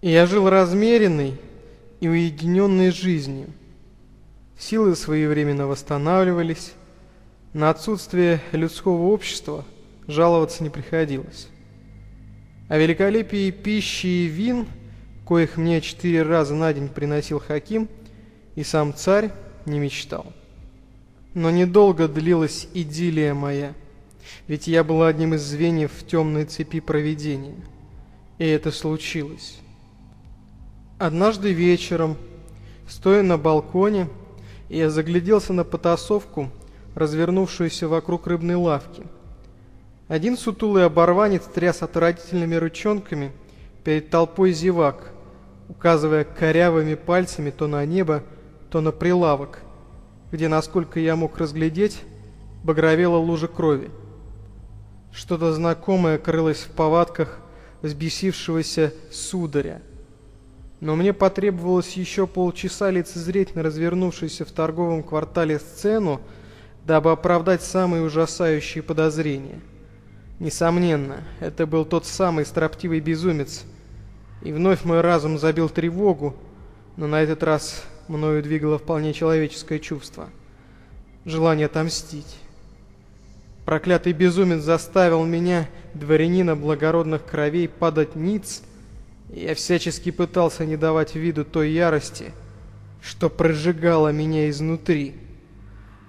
Я жил размеренной и уединенной жизнью. Силы своевременно восстанавливались, на отсутствие людского общества жаловаться не приходилось. О великолепии пищи и вин, коих мне четыре раза на день приносил Хаким, и сам царь не мечтал. Но недолго длилась идиллия моя, ведь я был одним из звеньев в темной цепи проведения. И это случилось. Однажды вечером, стоя на балконе, я загляделся на потасовку, развернувшуюся вокруг рыбной лавки. Один сутулый оборванец тряс отвратительными ручонками перед толпой зевак, указывая корявыми пальцами то на небо, то на прилавок, где, насколько я мог разглядеть, багровела лужа крови. Что-то знакомое крылось в повадках взбесившегося сударя. Но мне потребовалось еще полчаса лицезреть на развернувшуюся в торговом квартале сцену, дабы оправдать самые ужасающие подозрения. Несомненно, это был тот самый строптивый безумец, и вновь мой разум забил тревогу, но на этот раз мною двигало вполне человеческое чувство — желание отомстить. Проклятый безумец заставил меня, дворянина благородных кровей, падать ниц, я всячески пытался не давать виду той ярости, что прожигала меня изнутри.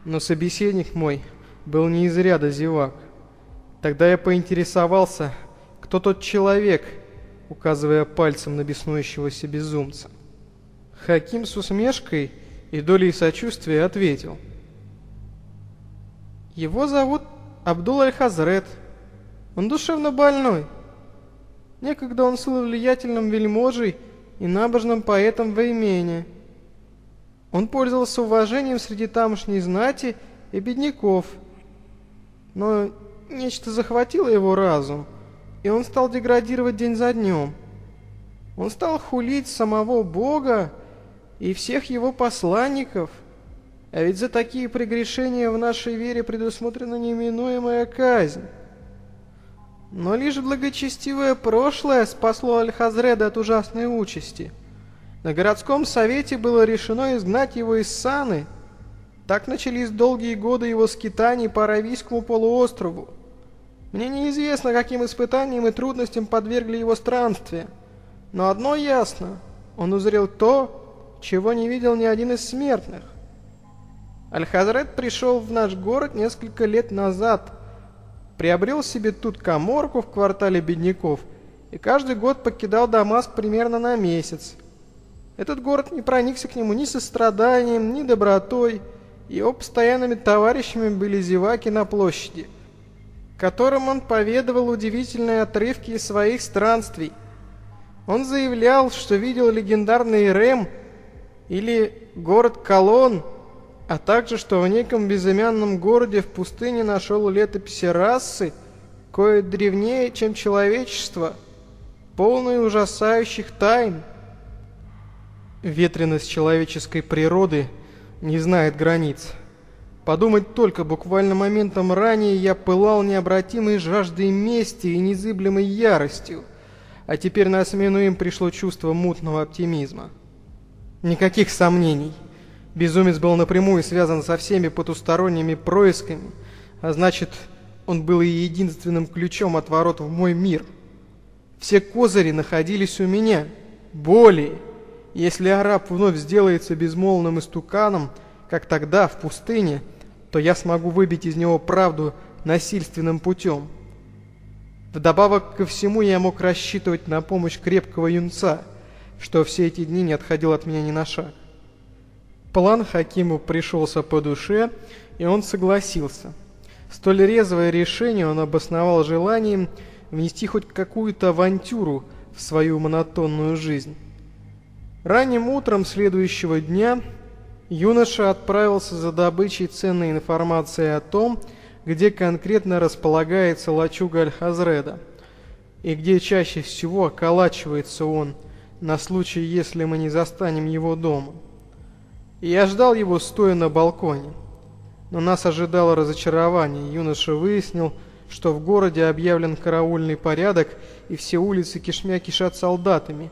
Но собеседник мой был не из ряда зевак. Тогда я поинтересовался, кто тот человек, указывая пальцем на беснующегося безумца. Хаким с усмешкой и долей сочувствия ответил. Его зовут Абдул Аль-Хазрет. Он душевно больной. Некогда он был влиятельным вельможей и набожным поэтом в Имене. Он пользовался уважением среди тамошней знати и бедняков. Но нечто захватило его разум, и он стал деградировать день за днем. Он стал хулить самого Бога и всех его посланников – а ведь за такие прегрешения в нашей вере предусмотрена неминуемая казнь. Но лишь благочестивое прошлое спасло Аль-Хазреда от ужасной участи. На городском совете было решено изгнать его из Саны. Так начались долгие годы его скитаний по Аравийскому полуострову. Мне неизвестно, каким испытаниям и трудностям подвергли его странствия. Но одно ясно – он узрел то, чего не видел ни один из смертных. Аль-Хазрет пришел в наш город несколько лет назад, приобрел себе тут коморку в квартале бедняков и каждый год покидал Дамаск примерно на месяц. Этот город не проникся к нему ни состраданием, ни добротой. Его постоянными товарищами были зеваки на площади, которым он поведывал удивительные отрывки из своих странствий. Он заявлял, что видел легендарный Рэм или город Колон, а также, что в неком безымянном городе в пустыне нашел летописи расы, кое древнее, чем человечество, полные ужасающих тайн. Ветренность человеческой природы не знает границ. Подумать только, буквально моментом ранее я пылал необратимой жаждой мести и незыблемой яростью, а теперь на смену им пришло чувство мутного оптимизма. Никаких сомнений – Безумец был напрямую связан со всеми потусторонними происками, а значит, он был и единственным ключом от ворот в мой мир. Все козыри находились у меня. Более, если араб вновь сделается безмолвным истуканом, как тогда в пустыне, то я смогу выбить из него правду насильственным путем. Вдобавок ко всему я мог рассчитывать на помощь крепкого юнца, что все эти дни не отходил от меня ни на шаг. План Хакиму пришелся по душе, и он согласился. Столь резвое решение он обосновал желанием внести хоть какую-то авантюру в свою монотонную жизнь. Ранним утром следующего дня юноша отправился за добычей ценной информации о том, где конкретно располагается лачуга Аль-Хазреда, и где чаще всего околачивается он, на случай, если мы не застанем его дома. Я ждал его, стоя на балконе. Но нас ожидало разочарование. Юноша выяснил, что в городе объявлен караульный порядок, и все улицы кишмя кишат солдатами,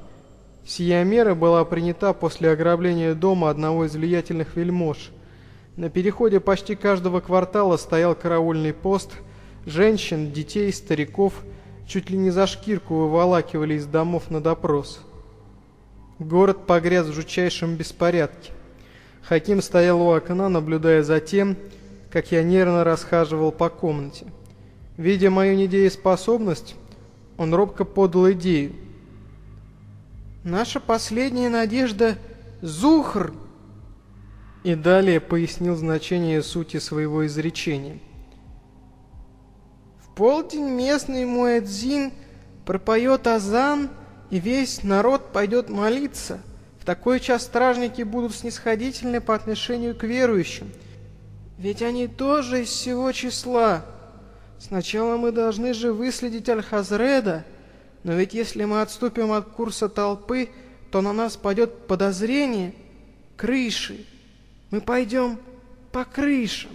Сия мера была принята после ограбления дома одного из влиятельных вельмож. На переходе почти каждого квартала стоял караульный пост, женщин, детей, стариков чуть ли не за шкирку выволакивали из домов на допрос. Город погряз в жутчайшем беспорядке. Хаким стоял у окна, наблюдая за тем, как я нервно расхаживал по комнате. Видя мою недееспособность, он робко подал идею. «Наша последняя надежда — Зухр!» И далее пояснил значение сути своего изречения. «В полдень местный муэдзин пропоет азан, и весь народ пойдет молиться. Такой час стражники будут снисходительны по отношению к верующим, ведь они тоже из всего числа». Сначала мы должны же выследить Аль-Хазреда, но ведь если мы отступим от курса толпы, то на нас пойдет подозрение крыши. Мы пойдем по крышам.